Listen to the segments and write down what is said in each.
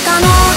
他の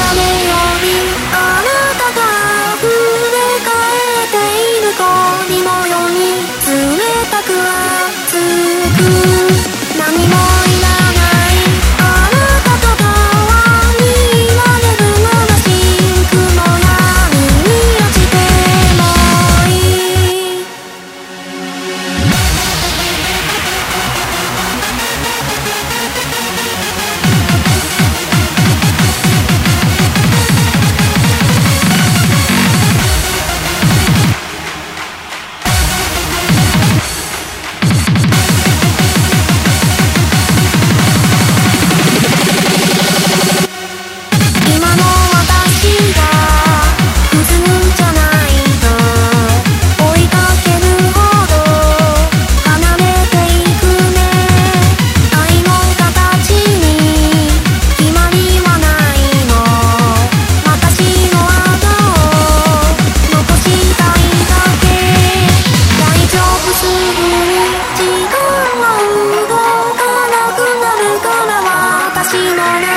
しなら